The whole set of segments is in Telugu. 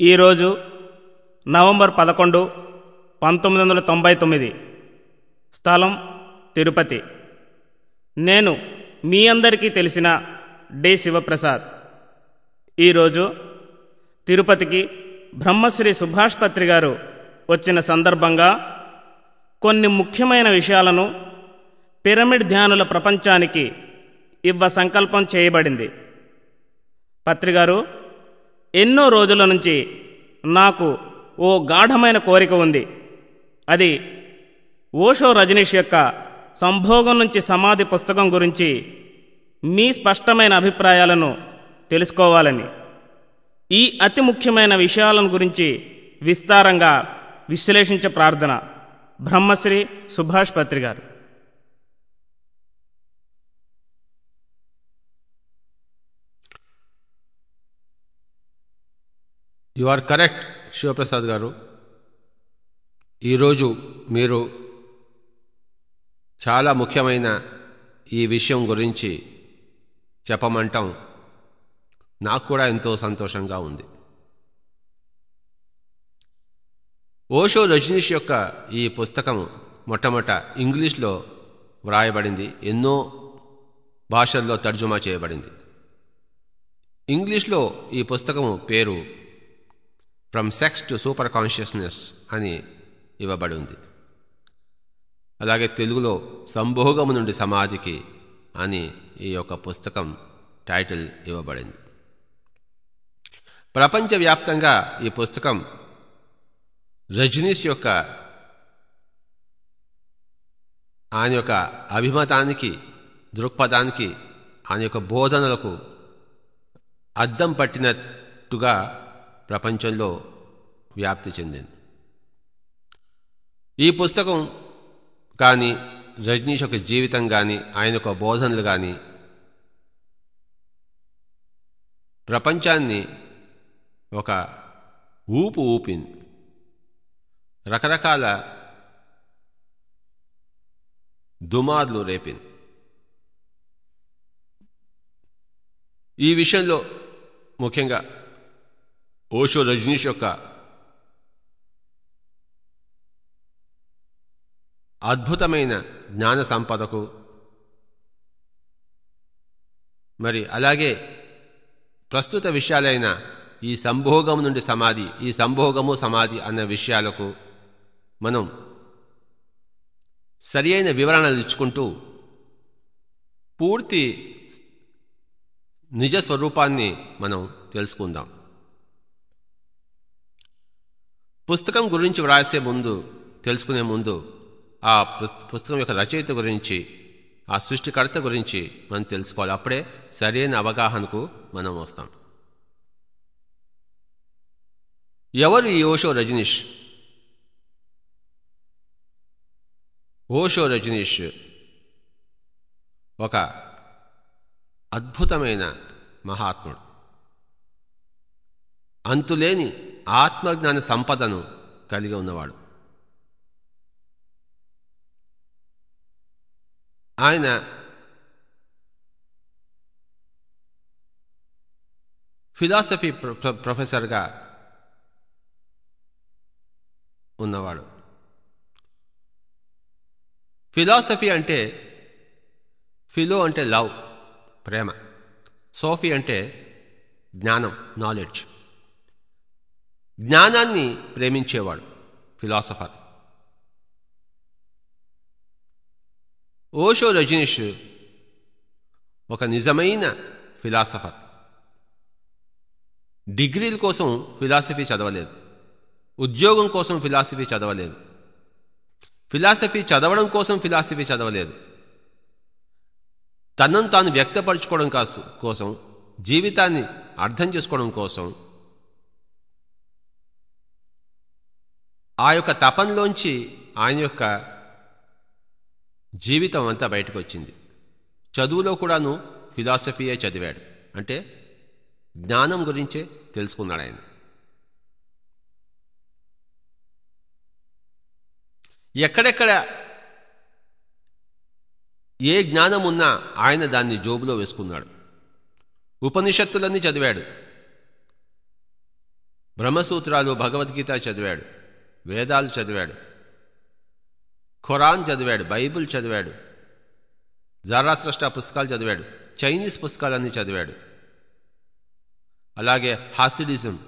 ఈరోజు నవంబర్ పదకొండు పంతొమ్మిది వందల తొంభై తొమ్మిది. స్థలం తిరుపతి. నేను మీ అందరికీ తెలిసిన డి. శివప్రసాద్. ఈరోజు తిరుపతికి బ్రహ్మశ్రీ సుభాష్ పత్రి గారు వచ్చిన సందర్భంగా కొన్ని ముఖ్యమైన విషయాలను పిరమిడ్ ధ్యానుల ప్రపంచానికి ఇవ్వ సంకల్పం చేయబడింది. పత్రిగారు ఎన్నో రోజుల నుంచి నాకు ఓ గాఢమైన కోరిక ఉంది. అది ఓషో రజనీష్ యొక్క సంభోగం నుంచి సమాధి పుస్తకం గురించి మీ స్పష్టమైన అభిప్రాయాలను తెలుసుకోవాలని ఈ అతి ముఖ్యమైన విషయాలను గురించి విస్తారంగా విశ్లేషించే ప్రార్థన బ్రహ్మశ్రీ సుభాష్ పత్రి గారు యు ఆర్ కరెక్ట్ శివప్రసాద్ గారు. ఈరోజు మీరు చాలా ముఖ్యమైన ఈ విషయం గురించి చెప్పమంటాం. నాకు కూడా ఎంతో సంతోషంగా ఉంది. ఓషో రజనీష్ యొక్క ఈ పుస్తకం మొట్టమొదట ఇంగ్లీష్లో వ్రాయబడింది ఎన్నో భాషల్లో తర్జుమా చేయబడింది. ఇంగ్లీష్లో ఈ పుస్తకం పేరు from sex to super consciousness అని ఇవ్వబడి ఉంది అలాగే తెలుగులో సంభోగము నుండి సమాధికి అని ఈ యొక్క పుస్తకం టైటిల్ ఇవ్వబడింది. ప్రపంచవ్యాప్తంగా ఈ పుస్తకం రజనీష్ యొక్క ఆయన యొక్క అభిమతానికి దృక్పథానికి ఆయన యొక్క బోధనలకు అద్దం పట్టినట్టుగా ప్రపంచంలో వ్యాప్తి చెందింది. ఈ పుస్తకం కానీ రజనీష్ యొక్క జీవితం కానీ ఆయన యొక్క బోధనలు కానీ ప్రపంచాన్ని ఒక ఊపు ఊపింది. రకరకాల దుమార్లు రేపింది. ఈ విషయంలో ముఖ్యంగా ఓషో రజనీష్ యొక్క అద్భుతమైన జ్ఞాన సంపదకు మరి అలాగే ప్రస్తుత విషయాలైన ఈ సంభోగం నుండి సమాధి ఈ సంభోగము సమాధి అన్న విషయాలకు మనం సరి అయిన వివరణలు ఇచ్చుకుంటూ పూర్తి నిజ స్వరూపాన్ని మనం తెలుసుకుందాం. పుస్తకం గురించి వ్రాసే ముందు తెలుసుకునే ముందు ఆ పుస్తకం యొక్క రచయిత గురించి ఆ సృష్టికర్త గురించి మనం తెలుసుకోవాలి. అప్పుడే సరైన అవగాహనకు మనం వస్తాం. ఎవరు ఈ ఓషో రజనీష్? ఓషో రజనీష్ ఒక అద్భుతమైన మహాత్ముడు. అంతులేని ఆత్మజ్ఞాన సంపదను కలిగి ఉన్నవాడు. ఆయన ఫిలాసఫీ ప్రొఫెసర్గా ఉన్నవాడు. ఫిలాసఫీ అంటే ఫిలో అంటే లవ్ ప్రేమ. సోఫీ అంటే జ్ఞానం నాలెడ్జ్. జ్ఞానాన్ని ప్రేమించేవాడు ఫిలాసఫర్. ఓషో రజనీష్ ఒక నిజమైన ఫిలాసఫర్. డిగ్రీల కోసం ఫిలాసఫీ చదవలేదు. ఉద్యోగం కోసం ఫిలాసఫీ చదవలేదు. ఫిలాసఫీ చదవడం కోసం ఫిలాసఫీ చదవలేదు. తనను తాను వ్యక్తపరచుకోవడం కోసం జీవితాన్ని అర్థం చేసుకోవడం కోసం ఆ యొక్క తపంలోంచి ఆయన యొక్క జీవితం అంతా బయటకు వచ్చింది. చదువులో కూడాను ఫిలాసఫీయే చదివాడు. అంటే జ్ఞానం గురించే తెలుసుకున్నాడు ఆయన. ఎక్కడెక్కడ ఏ జ్ఞానం ఉన్నా ఆయన దాన్ని జోబులో వేసుకున్నాడు. ఉపనిషత్తులన్నీ చదివాడు. బ్రహ్మసూత్రాలు భగవద్గీత చదివాడు. వేదాలు చదివాడు. ఖురాన్ చదివాడు బైబిల్ చదివాడు. జారాత్రష్ట పుస్తకాలు చదివాడు. చైనీస్ పుస్తకాలన్నీ చదివాడు. అలాగే హాసిడిజం.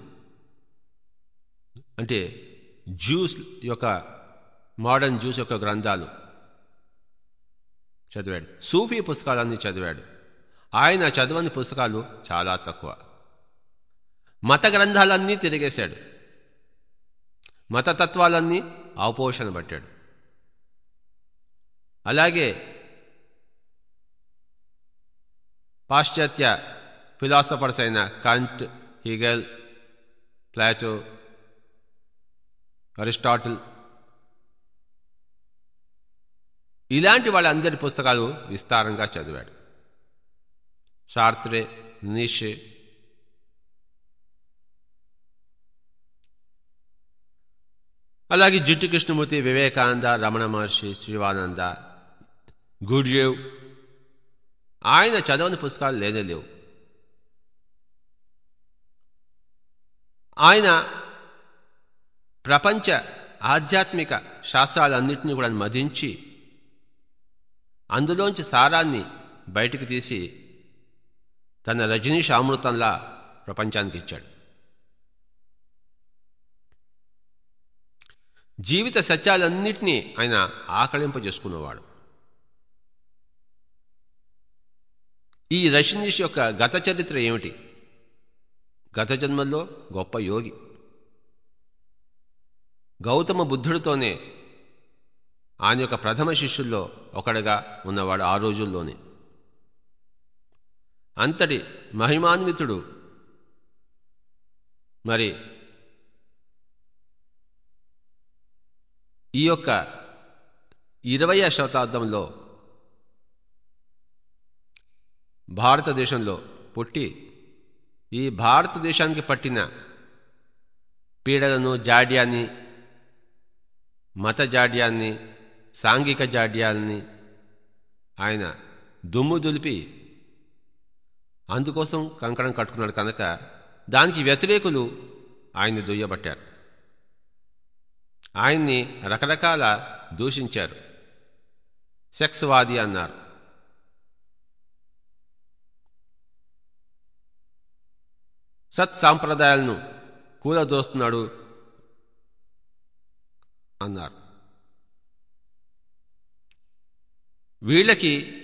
అంటే జ్యూస్ యొక్క మోడర్న్ జ్యూస్ యొక్క గ్రంథాలు చదివాడు. సూఫీ పుస్తకాలన్నీ చదివాడు. ఆయన చదవని పుస్తకాలు చాలా తక్కువ. మత గ్రంథాలన్నీ తిరిగేశాడు. మతతత్వాలన్నీ ఆపోషణ పట్టాడు. అలాగే పాశ్చాత్య ఫిలాసఫర్స్ అయిన కంట్ హిగెల్ ప్లాటో అరిస్టాటిల్ ఇలాంటి వాళ్ళందరి పుస్తకాలు విస్తారంగా చదివాడు. సార్త్రే నిషే అలాగే జిట్టు కృష్ణమూర్తి వివేకానంద రమణ మహర్షి శివానంద గుడ్జేవ్ ఆయన చదవని పుస్తకాలు లేనే లేవు. ఆయన ప్రపంచ ఆధ్యాత్మిక శాస్త్రాలన్నింటినీ కూడా మదించి అందులోంచి సారాన్ని బయటకు తీసి తన రజనీష్ అమృతంలా ప్రపంచానికి ఇచ్చాడు. జీవిత సత్యాలన్నింటినీ ఆయన ఆకలింపజేసుకున్నవాడు ఈ రజనీష్ యొక్క గత చరిత్ర ఏమిటి? గత జన్మల్లో గొప్ప యోగి. గౌతమ బుద్ధుడితోనే ఆయన యొక్క ప్రథమ శిష్యుల్లో ఒకడుగా ఉన్నవాడు ఆ రోజుల్లోనే. అంతటి మహిమాన్వితుడు మరి ఈ యొక్క ఇరవయ శతాబ్దంలో భారతదేశంలో పుట్టి ఈ భారతదేశానికి పట్టిన పీడలను జాడ్యాన్ని మత జాడ్యాన్ని సాంఘిక జాడ్యాల్ని ఆయన దుమ్ము దులిపి అందుకోసం కంకణం కట్టుకున్నాడు కనుక దానికి వ్యతిరేకులు ఆయన్ని దుయ్యబట్టారు. ఆయన్ని రకరకాల దూషించారు. సెక్స్వాది అన్నారు. సత్ సాంప్రదాయాలను కూలదోస్తున్నాడు అన్నారు. వీళ్ళకి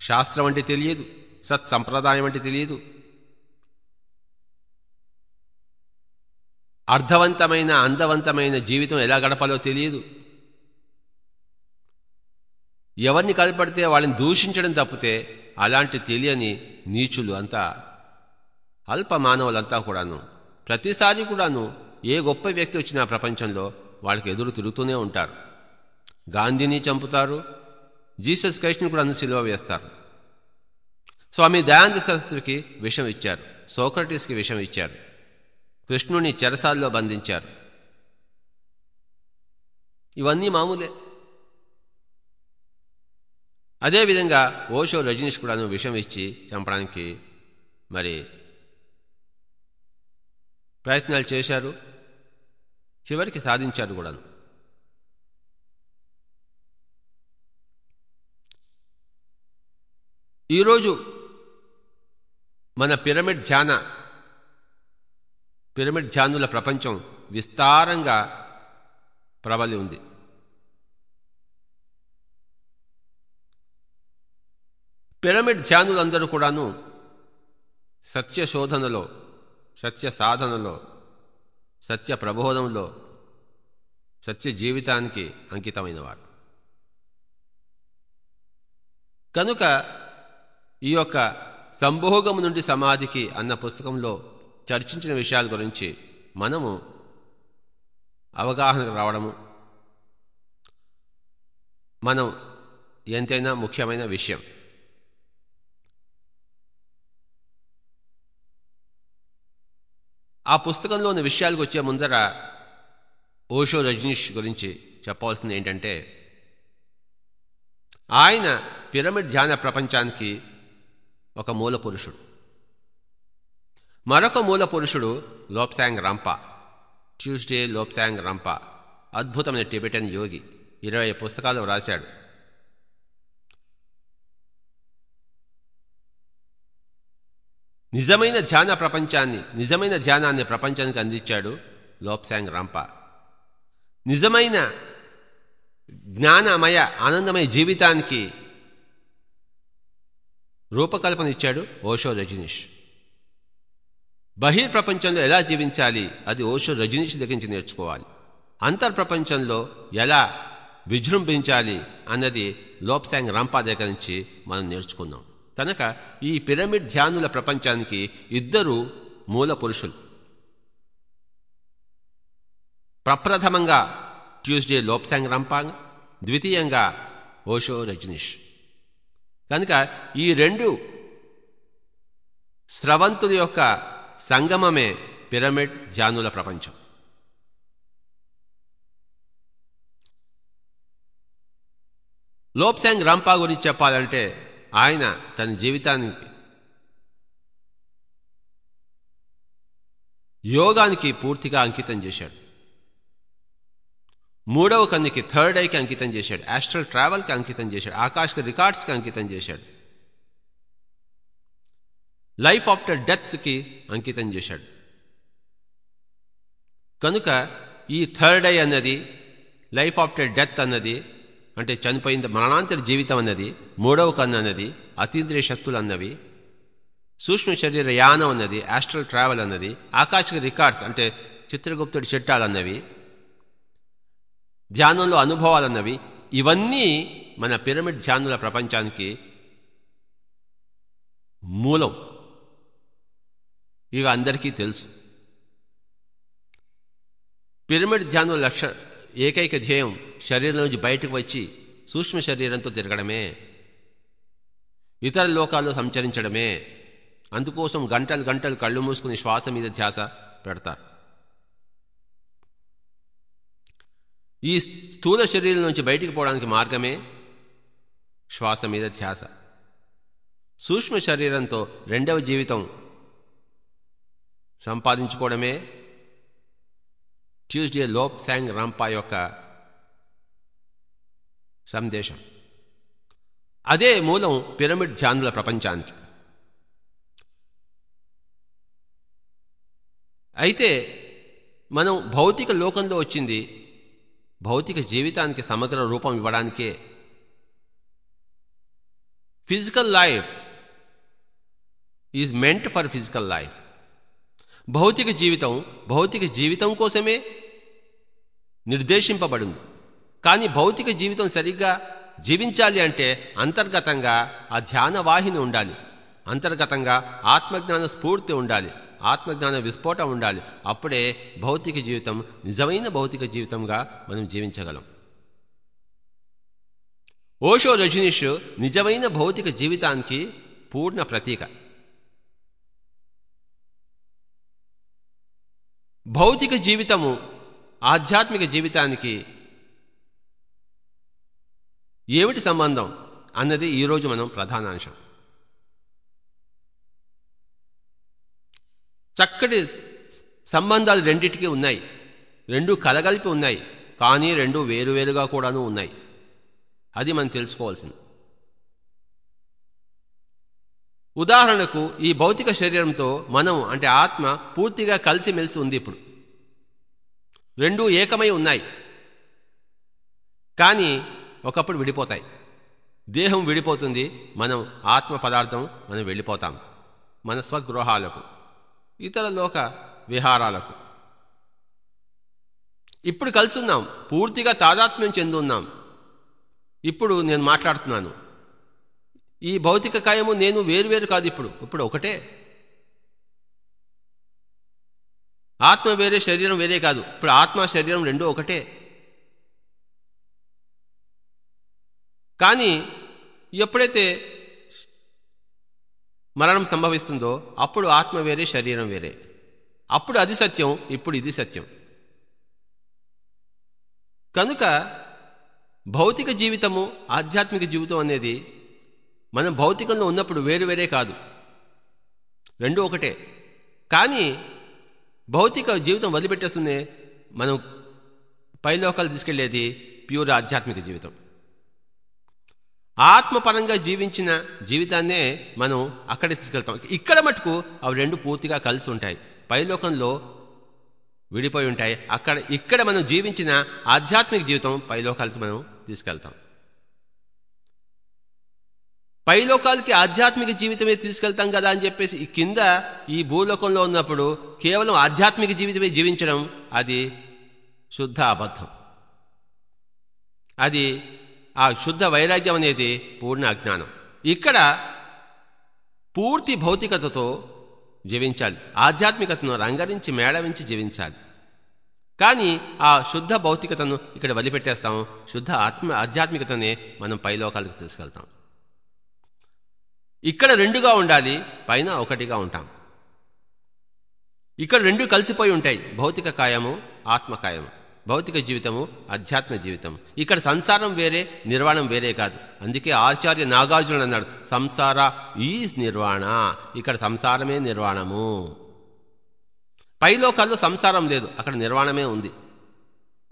శాస్త్రం అంటే తెలియదు సత్సంప్రదాయం అంటే తెలియదు. అర్థవంతమైన అందవంతమైన జీవితం ఎలా గడపాలో తెలియదు. ఎవరిని కలపడితే వాళ్ళని దూషించడం తప్పితే అలాంటి తెలియని నీచులు అంతా అల్ప మానవులంతా కూడాను ప్రతిసారి కూడాను ఏ గొప్ప వ్యక్తి వచ్చినా ప్రపంచంలో వాళ్ళకి ఎదురు తిరుగుతూనే ఉంటారు. గాంధీని చంపుతారు జీసస్ క్రైస్ట్ని కూడా అన్ని సిలువ వేస్తారు. స్వామి దయానంద సరస్వతికి విషం ఇచ్చారు సోక్రటీస్కి విషం ఇచ్చారు. కృష్ణుని చెరసాల్లో బంధించారు. ఇవన్నీ మామూలే. అదేవిధంగా ఓషో రజనీష్ కూడాను విషం ఇచ్చి చంపడానికి మరి ప్రయత్నాలు చేశారు. చివరికి సాధించారు కూడాను. ఈరోజు మన పిరమిడ్ ధ్యాన పిరమిడ్ ధ్యానుల ప్రపంచం విస్తారంగా ప్రబలి ఉంది. పిరమిడ్ ధ్యానులందరూ కూడాను సత్య శోధనలో సత్య సాధనలో సత్య ప్రబోధంలో సత్య జీవితానికి అంకితమైన వారు కనుక ఈ యొక్క సంభోగం నుండి సమాధికి అన్న పుస్తకంలో చర్చించిన విషయాల గురించి మనము అవగాహనకు రావడము మనం ఎంతైనా ముఖ్యమైన విషయం. ఆ పుస్తకంలోని విషయాలకు వచ్చే ముందర ఓషో రజనీష్ గురించి చెప్పవలసింది ఏంటంటే ఆయన పిరమిడ్ ధ్యాన ప్రపంచానికి ఒక మూల పురుషుడు మరొక మూల పురుషుడు Lobsang Rampa. Tuesday Lobsang Rampa. అద్భుతమైన టిబెటన్ యోగి. ఇరవై పుస్తకాలు వ్రాశాడు. నిజమైన ధ్యాన ప్రపంచాన్ని నిజమైన ధ్యానాన్ని ప్రపంచానికి అందించాడు లోప్సాంగ్ రంప. నిజమైన జ్ఞానమయ ఆనందమయ జీవితానికి రూపకల్పన ఇచ్చాడు ఓషో రజనీష్. బహిర్ ప్రపంచంలో ఎలా జీవించాలి? అది ఓషో రజనీష్ దగ్గర నుంచి నేర్చుకోవాలి. అంతర్ప్రపంచంలో ఎలా విజృంభించాలి అన్నది లోప్సాంగ్ రంపా దగ్గర నుంచి మనం నేర్చుకున్నాం. కనుక ఈ పిరమిడ్ ధ్యానుల ప్రపంచానికి ఇద్దరు మూల పురుషులు. ప్రప్రథమంగా ట్యూస్డే లోప్సాంగ్ రంపాంగ్ ద్వితీయంగా ఓషో రజనీష్. కనుక ఈ రెండు స్రవంతుల యొక్క సంగమమే పిరమిడ్ ధ్యానుల ప్రపంచం. లోప్సాంగ్ రంపా గురించి చెప్పాలంటే ఆయన తన జీవితానికి యోగానికి పూర్తిగా అంకితం చేశాడు. మూడవ కన్నుకి థర్డ్ ఐకి అంకితం చేశాడు. ఆస్ట్రల్ ట్రావెల్కి అంకితం చేశాడు. ఆకాశక రికార్డ్స్కి అంకితం చేశాడు. లైఫ్ ఆఫ్టర్ డెత్కి అంకితం చేశాడు. కనుక ఈ థర్డ్ ఐ అన్నది లైఫ్ ఆఫ్టర్ డెత్ అన్నది అంటే చనిపోయిన మరణాంతర జీవితం అన్నది మూడవ కన్ను అన్నది అతీంద్రియ శక్తులు అన్నవి సూక్ష్మ శరీర యానం అన్నది ఆస్ట్రల్ ట్రావెల్ అన్నది ఆకాశిక రికార్డ్స్ అంటే చిత్రగుప్తుడి చిట్టాలన్నవి ధ్యానంలో అనుభవాలన్నవి ఇవన్నీ మన పిరమిడ్ ధ్యానుల ప్రపంచానికి మూలం. ఇవి అందరికీ తెలుసు. పిరమిడ్ ధ్యానం లక్ష ఏకైక ధ్యేయం శరీరం నుంచి బయటకు వచ్చి సూక్ష్మ శరీరంతో తిరగడమే. ఇతర లోకాల్లో సంచరించడమే. అందుకోసం గంటలు గంటలు కళ్ళు మూసుకుని శ్వాస మీద ధ్యాస పెడతారు. ఈ స్థూల శరీరం నుంచి బయటికి పోవడానికి మార్గమే శ్వాస మీద ధ్యాస. సూక్ష్మ శరీరంతో రెండవ జీవితం సంపాదించుకోవడమే. ట్యూస్డే లోప్ శాంగ్ రంపా యొక్క సందేశం. అదే మూలం పిరమిడ్ ధ్యానుల ప్రపంచానికి. అయితే మనం భౌతిక లోకంలో వచ్చింది భౌతిక జీవితానికి సమగ్ర రూపం ఇవ్వడానికే. Physical life is meant for physical life భౌతిక జీవితం భౌతిక జీవితం కోసమే నిర్దేశింపబడింది. కానీ భౌతిక జీవితం సరిగ్గా జీవించాలి అంటే అంతర్గతంగా ఆ ధ్యాన వాహిని ఉండాలి. అంతర్గతంగా ఆత్మజ్ఞాన స్ఫూర్తి ఉండాలి. ఆత్మజ్ఞాన విస్ఫోటం ఉండాలి. అప్పుడే భౌతిక జీవితం నిజమైన భౌతిక జీవితంగా మనం జీవించగలం. ఓషో రజనీష్ నిజమైన భౌతిక జీవితానికి పూర్ణ ప్రతీక. భౌతిక జీవితము ఆధ్యాత్మిక జీవితానికి ఏమిటి సంబంధం అన్నది ఈరోజు మనం ప్రధానాంశం చక్కటి సంబంధాలు రెండిటికి ఉన్నాయి. రెండు కలగలిపి ఉన్నాయి. కానీ రెండు వేరువేరుగా కూడాను ఉన్నాయి. అది మనం తెలుసుకోవాల్సింది. ఉదాహరణకు ఈ భౌతిక శరీరంతో మనం అంటే ఆత్మ పూర్తిగా కలిసిమెలిసి ఉంది ఇప్పుడు. రెండూ ఏకమై ఉన్నాయి. కానీ ఒకప్పుడు విడిపోతాయి. దేహం విడిపోతుంది మనం ఆత్మ పదార్థం మనం వెళ్ళిపోతాం. మన స్వగృహాలకు ఇతర లోక విహారాలకు. ఇప్పుడు కలిసి ఉన్నాం పూర్తిగా తాదాత్మ్యం చెందున్నాం ఇప్పుడు నేను మాట్లాడుతున్నాను. ఈ భౌతిక కాయము నేను వేరువేరు కాదు ఇప్పుడు. ఇప్పుడు ఒకటే. ఆత్మ వేరే శరీరం వేరే కాదు. ఇప్పుడు ఆత్మ శరీరం రెండూ ఒకటే. కానీ ఎప్పుడైతే మరణం సంభవిస్తుందో అప్పుడు ఆత్మ వేరే శరీరం వేరే. అప్పుడు అది సత్యం ఇప్పుడు ఇది సత్యం. కనుక భౌతిక జీవితము ఆధ్యాత్మిక జీవితం అనేది మనం భౌతికంలో ఉన్నప్పుడు వేరు వేరే కాదు. రెండు ఒకటే. కానీ భౌతిక జీవితం వదిలిపెట్టేస్తుంది మనం పైలోకాలు తీసుకెళ్ళేది ప్యూర్ ఆధ్యాత్మిక జీవితం. ఆత్మపరంగా జీవించిన జీవితాన్నే మనం అక్కడే తీసుకెళ్తాం. ఇక్కడ మటుకు అవి రెండు పూర్తిగా కలిసి ఉంటాయి. పైలోకంలో విడిపోయి ఉంటాయి. అక్కడ ఇక్కడ మనం జీవించిన ఆధ్యాత్మిక జీవితం పైలోకాలకి మనం తీసుకెళ్తాం. పైలోకాలకి ఆధ్యాత్మిక జీవితమే తీసుకెళ్తాం కదా అని చెప్పేసి ఈ కింద ఈ భూలోకంలో ఉన్నప్పుడు కేవలం ఆధ్యాత్మిక జీవితమే జీవించడం అది శుద్ధ అబద్ధం. అది ఆ శుద్ధ వైరాగ్యం అనేది పూర్ణ అజ్ఞానం. ఇక్కడ పూర్తి భౌతికతతో జీవించాలి. ఆధ్యాత్మికతను రంగరించి మేళవించి జీవించాలి. కానీ ఆ శుద్ధ భౌతికతను ఇక్కడ వదిలిపెట్టేస్తాం. శుద్ధ ఆత్మ ఆధ్యాత్మికతనే మనం పైలోకాలకు తీసుకెళ్తాం. ఇక్కడ రెండుగా ఉండాలి పైన ఒకటిగా ఉంటాం. ఇక్కడ రెండు కలిసిపోయి ఉంటాయి భౌతిక కాయము ఆత్మకాయము భౌతిక జీవితము అధ్యాత్మ జీవితం ఇక్కడ సంసారం వేరే నిర్వాణం వేరే కాదు. అందుకే ఆచార్య నాగార్జునుడు అన్నాడు సంసార ఈజ్ నిర్వాణ. ఇక్కడ సంసారమే నిర్వాణము. పైలోకాల్లో సంసారం లేదు అక్కడ నిర్వాణమే ఉంది.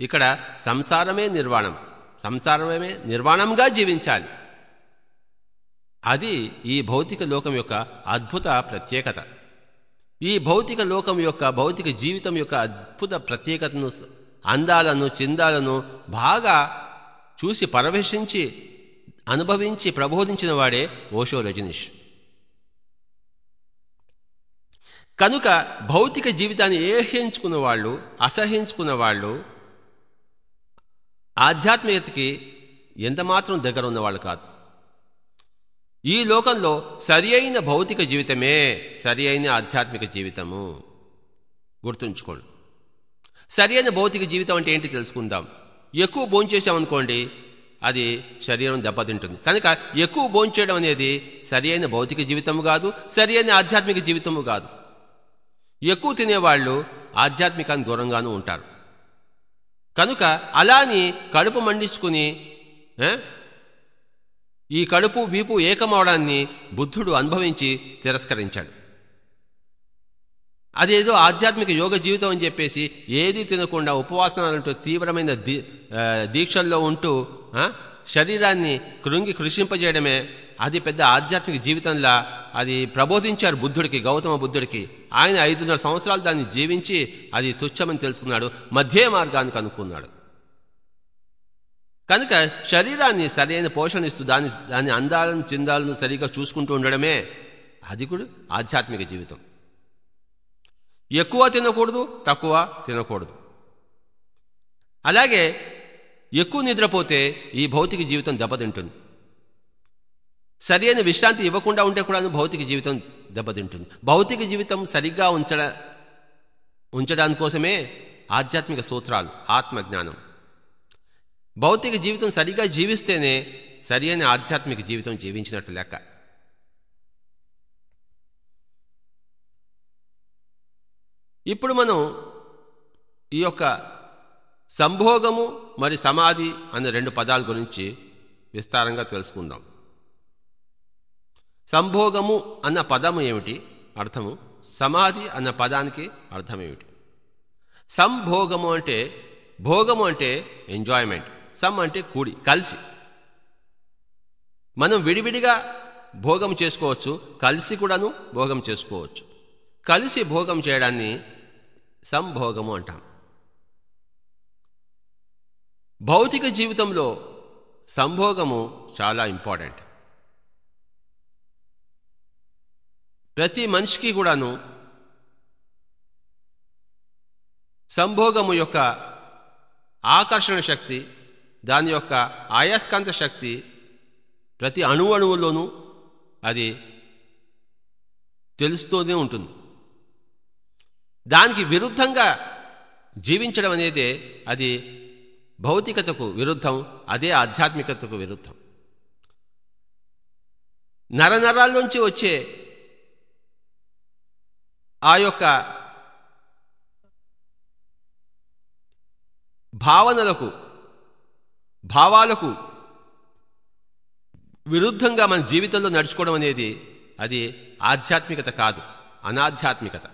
ఇక్కడ సంసారమే నిర్వాణం. సంసారమే నిర్వాణంగా జీవించాలి. అది ఈ భౌతిక లోకం యొక్క అద్భుత ప్రత్యేకత. ఈ భౌతిక లోకం యొక్క భౌతిక జీవితం యొక్క అద్భుత ప్రత్యేకతను అందాలను చిందాలను బాగా చూసి పరవేశించి అనుభవించి ప్రబోధించిన వాడే ఓషో రజనీష్. కనుక భౌతిక జీవితాన్ని ఏహించుకున్న వాళ్ళు అసహించుకున్న వాళ్ళు ఆధ్యాత్మికతకి ఎంతమాత్రం దగ్గర ఉన్నవాళ్ళు కాదు. ఈ లోకంలో సరి అయిన భౌతిక జీవితమే సరి అయిన ఆధ్యాత్మిక జీవితము. గుర్తుంచుకోండి. సరి అయిన భౌతిక జీవితం అంటే ఏంటి తెలుసుకుందాం. ఎక్కువ భోంచేసామనుకోండి అది శరీరం దెబ్బతింటుంది. కనుక ఎక్కువ భోంచేయడం అనేది సరి అయిన భౌతిక జీవితము కాదు సరి అయిన ఆధ్యాత్మిక జీవితము కాదు. ఎక్కువ తినేవాళ్ళు ఆధ్యాత్మికాన్ని దూరంగానూ ఉంటారు. కనుక అలాని కడుపు మండించుకుని ఈ కడుపు వీపు ఏకమవడాన్ని బుద్ధుడు అనుభవించి తిరస్కరించాడు. అదేదో ఆధ్యాత్మిక యోగ జీవితం అని చెప్పేసి ఏది తినకుండా ఉపవాసనాలంటూ తీవ్రమైన దీ దీక్షల్లో ఉంటూ శరీరాన్ని కృంగి కృషింపజేయడమే అది పెద్ద ఆధ్యాత్మిక జీవితంలా అది ప్రబోధించారు బుద్ధుడికి గౌతమ బుద్ధుడికి. ఆయన ఐదున్నర సంవత్సరాలు దాన్ని జీవించి అది తుచ్చమని తెలుసుకున్నాడు మధ్య మార్గానికి అనుకున్నాడు. కనుక శరీరాన్ని సరైన పోషణిస్తూ దాని దాని అందాలను చిందాలను సరిగా చూసుకుంటూ ఉండడమే అది కూడా ఆధ్యాత్మిక జీవితం. ఎక్కువ తినకూడదు తక్కువ తినకూడదు. అలాగే ఎక్కువ నిద్రపోతే ఈ భౌతిక జీవితం దెబ్బతింటుంది. సరైన విశ్రాంతి ఇవ్వకుండా ఉంటే కూడా భౌతిక జీవితం దెబ్బతింటుంది. భౌతిక జీవితం సరిగ్గా ఉంచడ ఉంచడాని కోసమే ఆధ్యాత్మిక సూత్రాలు ఆత్మజ్ఞానం. భౌతిక జీవితం సరిగా జీవిస్తేనే సరి అయిన ఆధ్యాత్మిక జీవితం జీవించినట్టు లెక్క. ఇప్పుడు మనం ఈ యొక్క సంభోగము మరి సమాధి అనే రెండు పదాల గురించి విస్తారంగా తెలుసుకుందాం. సంభోగము అన్న పదము ఏమిటి? అర్థము సమాధి అన్న పదానికి అర్థం ఏమిటి? సంభోగము అంటే భోగము అంటే ఎంజాయ్మెంట్ సమ్ అంటే కూడి కలిసి. మనం విడివిడిగా భోగం చేసుకోవచ్చు కలిసి కూడాను భోగం చేసుకోవచ్చు. కలిసి భోగం చేయడాన్ని సంభోగము అంటాం. భౌతిక జీవితంలో సంభోగము చాలా ఇంపార్టెంట్. ప్రతి మనిషికి కూడాను సంభోగము యొక్క ఆకర్షణ శక్తి దాని యొక్క ఆయస్కాంత శక్తి ప్రతి అణువణువులోనూ అది తెలుస్తూనే ఉంటుంది. దానికి విరుద్ధంగా జీవించడం అనేది అది భౌతికతకు విరుద్ధం అదే ఆధ్యాత్మికతకు విరుద్ధం. నరనరాల్లోంచి వచ్చే ఆ యొక్క భావనలకు భావాలకు విరుద్ధంగా మన జీవితంలో నడుచుకోవడం అనేది అది ఆధ్యాత్మికత కాదు అనాధ్యాత్మికత.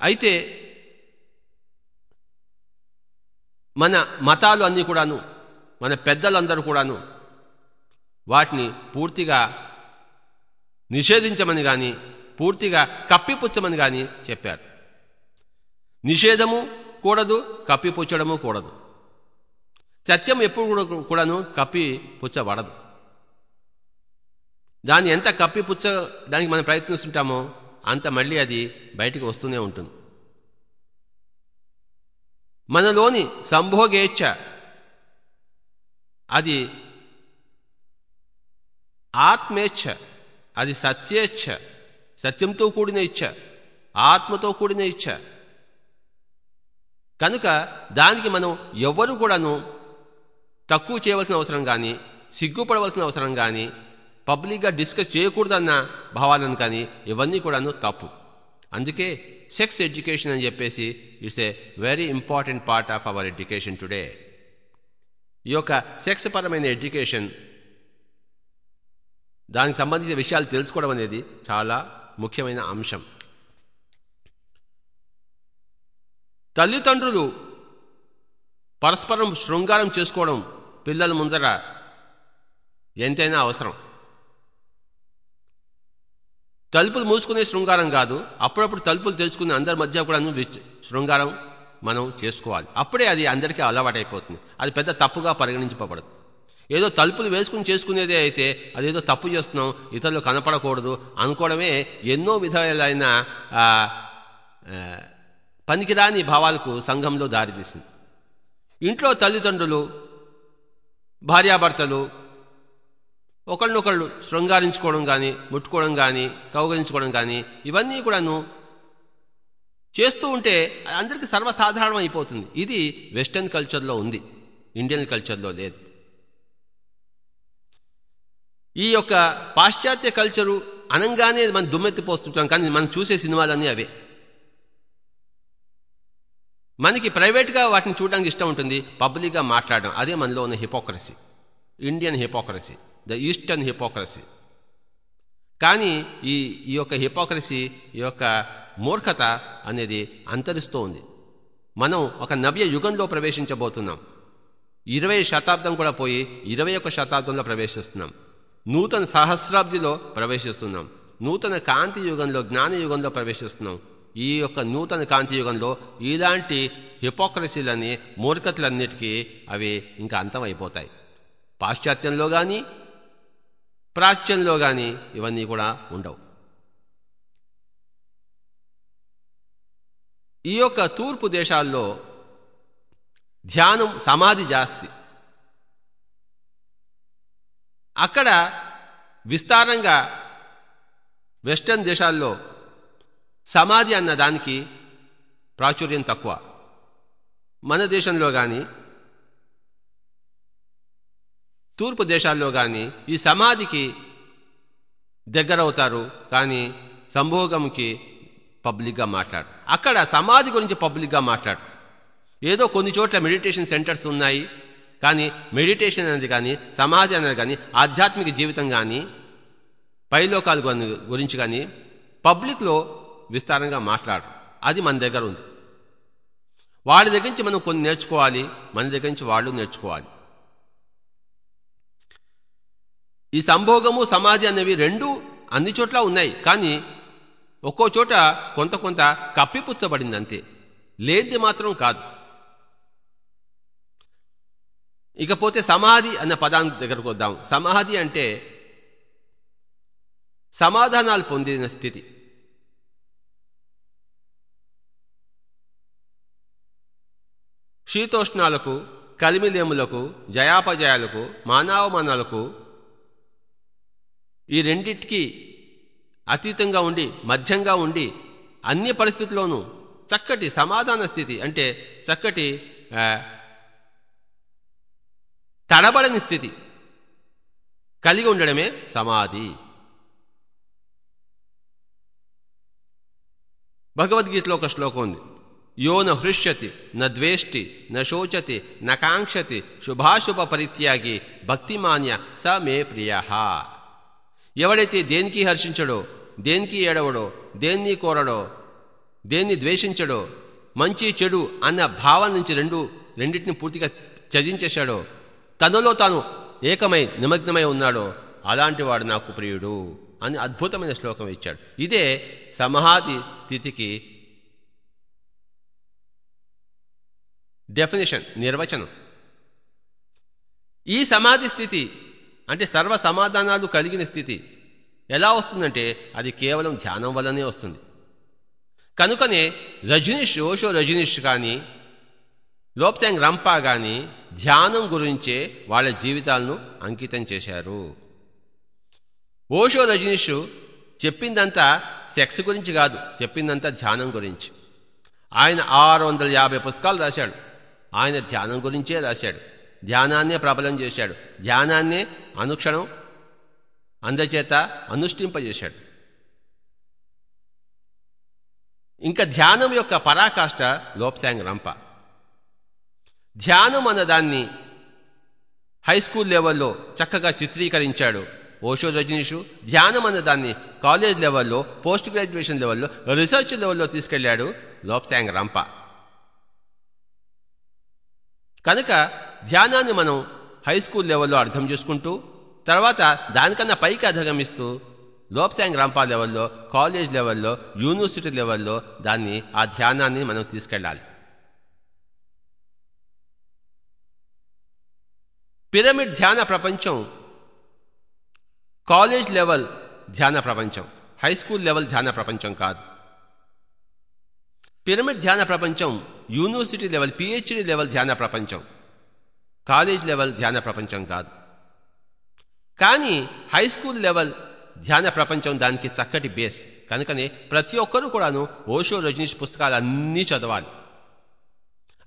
అయితే మన మతాలు అన్నీ కూడాను మన పెద్దలందరూ కూడాను వాటిని పూర్తిగా నిషేధించమని కానీ పూర్తిగా కప్పిపుచ్చమని కానీ చెప్పారు. నిషేధము కూడదు కప్పిపుచ్చడము కూడదు. సత్యం ఎప్పుడు కూడా కూడాను కప్పిపుచ్చబడదు దాన్ని ఎంత కప్పిపుచ్చడానికి మనం ప్రయత్నిస్తుంటామో అంత మళ్ళీ అది బయటికి వస్తూనే ఉంటుంది. మనలోని సంభోగేచ్ఛ అది ఆత్మేచ్ఛ అది సత్యేచ్ఛ సత్యంతో కూడిన ఇచ్ఛ ఆత్మతో కూడిన ఇచ్ఛ కనుక దానికి మనం ఎవ్వరు కూడాను తక్కువ చేయవలసిన అవసరం కానీ సిగ్గుపడవలసిన అవసరం కానీ పబ్లిక్గా డిస్కస్ చేయకూడదన్న భావాలను కానీ ఇవన్నీ కూడాను తప్పు. అందుకే సెక్స్ ఎడ్యుకేషన్ అని చెప్పేసి it's a very important part of our education today. ఈ యొక్క సెక్స్ పరమైన ఎడ్యుకేషన్ దానికి సంబంధించిన విషయాలు తెలుసుకోవడం అనేది చాలా ముఖ్యమైన అంశం. తల్లిదండ్రులు పరస్పరం శృంగారం చేసుకోవడం పిల్లల ముందర ఎంతైనా అవసరం. తలుపులు మూసుకునే శృంగారం కాదు. అప్పుడప్పుడు తలుపులు తెరుచుకుని అందరి మధ్య కూడా శృంగారం మనం చేసుకోవాలి. అప్పుడే అది అందరికీ అలవాటైపోతుంది. అది పెద్ద తప్పుగా పరిగణించబడదు. ఏదో తలుపులు వేసుకుని చేసుకునేదే అయితే అదేదో తప్పు చేస్తున్నాం ఇతరులు కనపడకూడదు అనుకోవడమే ఎన్నో విధాలైన పనికిరాని భావాలకు సంఘంలో దారితీసింది ఇంట్లో తల్లిదండ్రులు భార్యాభర్తలు ఒకళ్ళనొకళ్ళు శృంగారించుకోవడం కానీ ముట్టుకోవడం కానీ కౌగలించుకోవడం కానీ ఇవన్నీ కూడాను చేస్తూ ఉంటే అందరికీ సర్వసాధారణం అయిపోతుంది. ఇది వెస్టర్న్ కల్చర్లో ఉంది. ఇండియన్ కల్చర్లో లేదు. ఈ యొక్క పాశ్చాత్య కల్చరు అనంగానే మనం దుమ్మెత్తిపోస్తుంటాం కానీ మనం చూసే సినిమాలన్నీ అవే. మనకి ప్రైవేట్గా వాటిని చూడడానికి ఇష్టం ఉంటుంది. పబ్లిక్గా మాట్లాడడం అదే మనలో ఉన్న hypocrisy. Indian hypocrisy the eastern hypocrisy. కానీ ఈ ఈ యొక్క హిపోక్రసీ ఈ యొక్క మూర్ఖత అనేది అంతరిస్తూ ఉంది. మనం ఒక నవ్య యుగంలో ప్రవేశించబోతున్నాం. ఇరవై శతాబ్దం కూడా పోయి ఇరవై ఒక్క శతాబ్దంలో ప్రవేశిస్తున్నాం. నూతన సహస్రాబ్దిలో ప్రవేశిస్తున్నాం. నూతన కాంతి యుగంలో జ్ఞాన యుగంలో ప్రవేశిస్తున్నాం. ఈ యొక్క నూతన కాంతి యుగంలో ఇలాంటి హిపోక్రసీలని మూర్ఖతలన్నిటికీ అవి ఇంకా అంతమైపోతాయి. పాశ్చాత్యంలో కానీ ప్రాచ్యంలో కానీ ఇవన్నీ కూడా ఉండవు. ఈ యొక్క తూర్పు దేశాల్లో ధ్యానం సమాధి జాస్తి. అక్కడ విస్తారంగా వెస్టర్న్ దేశాల్లో సమాధి అన్న దానికి ప్రాచుర్యం తక్కువ. మన దేశంలో కానీ తూర్పు దేశాల్లో కానీ ఈ సమాధికి దగ్గరవుతారు కానీ సంభోగంకి పబ్లిక్గా మాట్లాడు అక్కడ సమాధి గురించి పబ్లిక్గా మాట్లాడు ఏదో కొన్ని చోట్ల మెడిటేషన్ సెంటర్స్ ఉన్నాయి కానీ మెడిటేషన్ అనేది కానీ సమాధి అనేది కానీ ఆధ్యాత్మిక జీవితం కానీ పైలోకాలు గురించి కానీ పబ్లిక్లో విస్తారంగా మాట్లాడరు. అది మన దగ్గర ఉంది. వాళ్ళ దగ్గర నుంచి మనం కొన్ని నేర్చుకోవాలి మన దగ్గర నుంచి వాళ్ళు నేర్చుకోవాలి. ఈ సంభోగము సమాధి అనేవి రెండు అన్ని చోట్ల ఉన్నాయి. కానీ ఒక్కో చోట కొంత కొంత కప్పిపుచ్చబడింది అంతే లేనిది మాత్రం కాదు. ఇకపోతే సమాధి అన్న పదానికి దగ్గరకు వద్దాం. సమాధి అంటే సమాధానాలు పొందిన స్థితి. శీతోష్ణాలకు కలిమిలేములకు జయాపజయాలకు మానవమానాలకు ఈ రెండింటికి అతీతంగా ఉండి మధ్యంగా ఉండి అన్ని పరిస్థితుల్లోనూ చక్కటి సమాధాన స్థితి అంటే చక్కటి తడబడని స్థితి కలిగి ఉండడమే సమాధి. భగవద్గీతలో ఒక శ్లోకం ఉంది. యో న హృష్యతి న ద్వేష్టి న శోచతి న కాంక్షతి శుభాశుభ పరిత్యాగి భక్తిమాన్య స మే ప్రియ ఎవడైతే దేనికి హర్షించడో దేనికి ఏడవడో దేన్ని కోరడో దేన్ని ద్వేషించడో మంచి చెడు అన్న భావం నుంచి రెండు రెండింటిని పూర్తిగా త్యజించేశాడో తనలో తాను ఏకమై నిమగ్నమై ఉన్నాడో అలాంటి వాడు నాకు ప్రియుడు అని అద్భుతమైన శ్లోకం ఇచ్చాడు. ఇదే సమాధి స్థితికి డెఫినేషన్ నిర్వచనం. ఈ సమాధి స్థితి అంటే సర్వ సమాధానాలు కలిగిన స్థితి ఎలా వస్తుందంటే అది కేవలం ధ్యానం వల్లనే వస్తుంది. కనుకనే రజనీష్ ఓషో రజనీష్ కానీ లోప్సాంగ్ రంపా కానీ ధ్యానం గురించే వాళ్ళ జీవితాలను అంకితం చేశారు. ఓషో రజనీష్ చెప్పిందంతా సెక్స్ గురించి కాదు చెప్పిందంతా ధ్యానం గురించి. ఆయన ఆరు వందల యాభై పుస్తకాలు రాశాడు. ఆయన ధ్యానం గురించే రాశాడు. ధ్యానాన్నే ప్రబలం చేశాడు. ధ్యానాన్నే అనుక్షణం అందచేత అనుష్ఠింపజేశాడు. ఇంకా ధ్యానం యొక్క పరాకాష్ట లోప్సాంగ్ రంప. ధ్యానం అన్నదాన్ని హై స్కూల్ లెవెల్లో చక్కగా చిత్రీకరించాడు ఓషో రజనీషు. ధ్యానం అన్నదాన్ని కాలేజ్ లెవెల్లో పోస్ట్ గ్రాడ్యుయేషన్ లెవెల్లో రీసెర్చ్ లెవెల్లో తీసుకెళ్ళాడు లోప్సాంగ్ రంప. కనుక ధ్యానాన్ని మనం హై స్కూల్ లెవెల్లో అర్థం చేసుకుంటూ తర్వాత దానికన్నా పైకి అధిగమిస్తూ లోప్సాంగ్ రాంపా లెవెల్లో కాలేజ్ లెవెల్లో యూనివర్సిటీ లెవెల్లో దాన్ని ఆ ధ్యానాన్ని మనం తీసుకెళ్ళాలి. పిరమిడ్ ధ్యాన ప్రపంచం కాలేజ్ లెవెల్ ధ్యాన ప్రపంచం హై స్కూల్ లెవెల్ ధ్యాన ప్రపంచం కాదు. పిరమిడ్ ధ్యాన ప్రపంచం యూనివర్సిటీ లెవెల్ పిహెచ్డి లెవెల్ ధ్యాన ప్రపంచం. కాలేజ్ లెవెల్ ధ్యాన ప్రపంచం కాదు. కానీ హై స్కూల్ లెవెల్ ధ్యాన ప్రపంచం దానికి చక్కటి బేస్. కనుకనే ప్రతి ఒక్కరూ కూడాను ఓషో రజనీష్ పుస్తకాలు అన్నీ చదవాలి.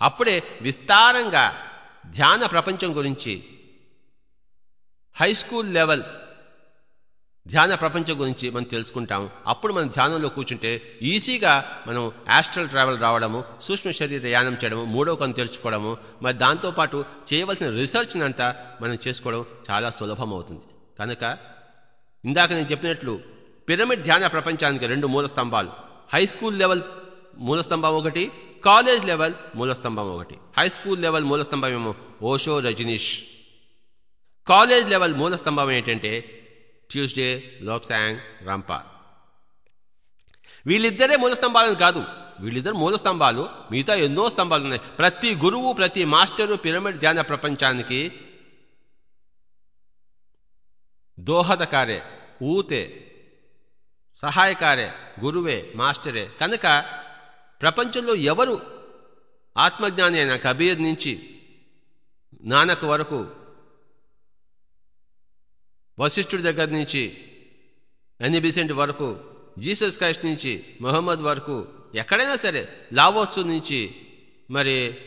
అప్పుడే విస్తారంగా ధ్యాన ప్రపంచం గురించి హై స్కూల్ లెవెల్ ధ్యాన ప్రపంచం గురించి మనం తెలుసుకుంటాం. అప్పుడు మనం ధ్యానంలో కూర్చుంటే ఈజీగా మనం యాస్ట్రల్ ట్రావెల్ రావడము సూక్ష్మ శరీర యానం చేయడము మూడో కను తెరుచుకోవడము మరి దాంతోపాటు చేయవలసిన రీసెర్చ్ని అంతా మనం చేసుకోవడం చాలా సులభం అవుతుంది. కనుక ఇందాక నేను చెప్పినట్లు పిరమిడ్ ధ్యాన ప్రపంచానికి రెండు మూల స్తంభాలు. హై స్కూల్ లెవెల్ మూల స్తంభం ఒకటి కాలేజ్ లెవెల్ మూల స్తంభం ఒకటి. హై స్కూల్ లెవెల్ మూల స్తంభం ఏమో ఓషో రజనీష్. కాలేజ్ లెవెల్ మూల స్తంభం ఏంటంటే ట్యూస్డే లోప్సాంగ్ రంపా వీళ్ళిద్దరే మూల స్తంభాలని కాదు వీళ్ళిద్దరు మూల స్తంభాలు మిగతా ఎన్నో స్తంభాలు ఉన్నాయి ప్రతి గురువు ప్రతి మాస్టరు పిరమిడ్ ధ్యాన ప్రపంచానికి దోహదకారే ఊతే సహాయకారే గురువే మాస్టరే. కనుక ప్రపంచంలో ఎవరు ఆత్మజ్ఞాని అయిన కబీర్ నుంచి నానక్ వరకు వశిష్ఠుడి దగ్గర నుంచి ఎన్నిబిసెంట్ వరకు జీసస్ క్రైస్ట్ నుంచి మొహమ్మద్ వరకు ఎక్కడైనా సరే లావోత్సు నుంచి మరి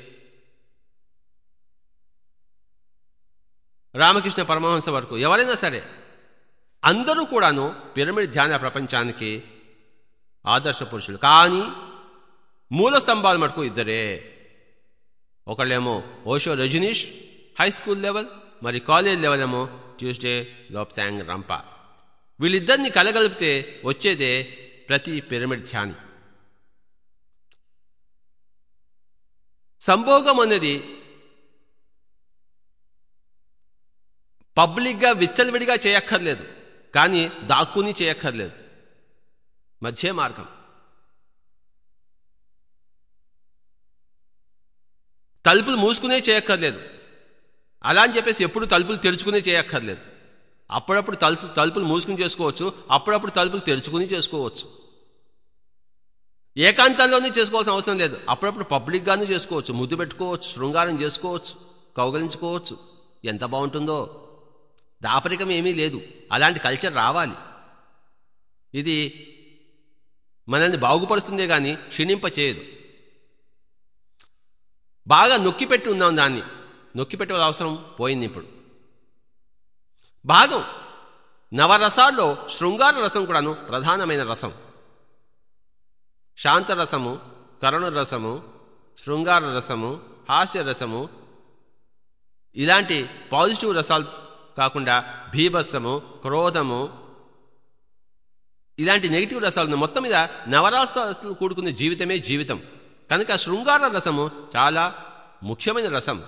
రామకృష్ణ పరమహంస వరకు ఎవరైనా సరే అందరూ కూడాను పిరమిడ్ ధ్యాన ప్రపంచానికి ఆదర్శ పురుషులు. కానీ మూల స్తంభాలు మటుకు ఇద్దరే. ఒకళ్ళేమో Osho Rajneesh high school level మరి కాలేజ్ లెవెల్ ఏమో ట్యూస్డే లోప్సాంగ్ రంప వీళ్ళిద్దరిని కలగలిపితే వచ్చేదే ప్రతి పిరమిడ్ ధ్యాని. సంభోగం అనేది పబ్లిక్గా విచ్చలవిడిగా చేయక్కర్లేదు. కానీ దాక్కుని చేయక్కర్లేదు. మధ్య మార్గం. తలుపులు మూసుకునే చేయక్కర్లేదు. అలా అని చెప్పేసి ఎప్పుడు తలుపులు తెరుచుకునే చేయక్కర్లేదు. అప్పుడప్పుడు తలుసు తలుపులు మూసుకుని చేసుకోవచ్చు. అప్పుడప్పుడు తలుపులు తెరుచుకుని చేసుకోవచ్చు. ఏకాంతాల్లోనే చేసుకోవాల్సిన అవసరం లేదు. అప్పుడప్పుడు పబ్లిక్గానే చేసుకోవచ్చు. ముద్దు పెట్టుకోవచ్చు. శృంగారం చేసుకోవచ్చు. కౌగలించుకోవచ్చు. ఎంత బాగుంటుందో. దాపరికం ఏమీ లేదు. అలాంటి కల్చర్ రావాలి. ఇది మనల్ని బాగుపరుస్తుందే కానీ క్షీణింప చేయదు బాగా నొక్కిపెట్టి ఉన్నాం దాన్ని. నొక్కిపెట్టే అవసరం పోయింది ఇప్పుడు. భాగం నవరసాల్లో శృంగార రసం కూడాను ప్రధానమైన రసం. శాంతరసము కరుణ రసము శృంగార రసము హాస్య రసము ఇలాంటి పాజిటివ్ రసాలు కాకుండా భీభత్సము క్రోధము ఇలాంటి నెగిటివ్ రసాలను మొత్తం మీద నవరసాలు కూడుకున్న జీవితమే జీవితం. కనుక శృంగార రసము చాలా ముఖ్యమైన రసం.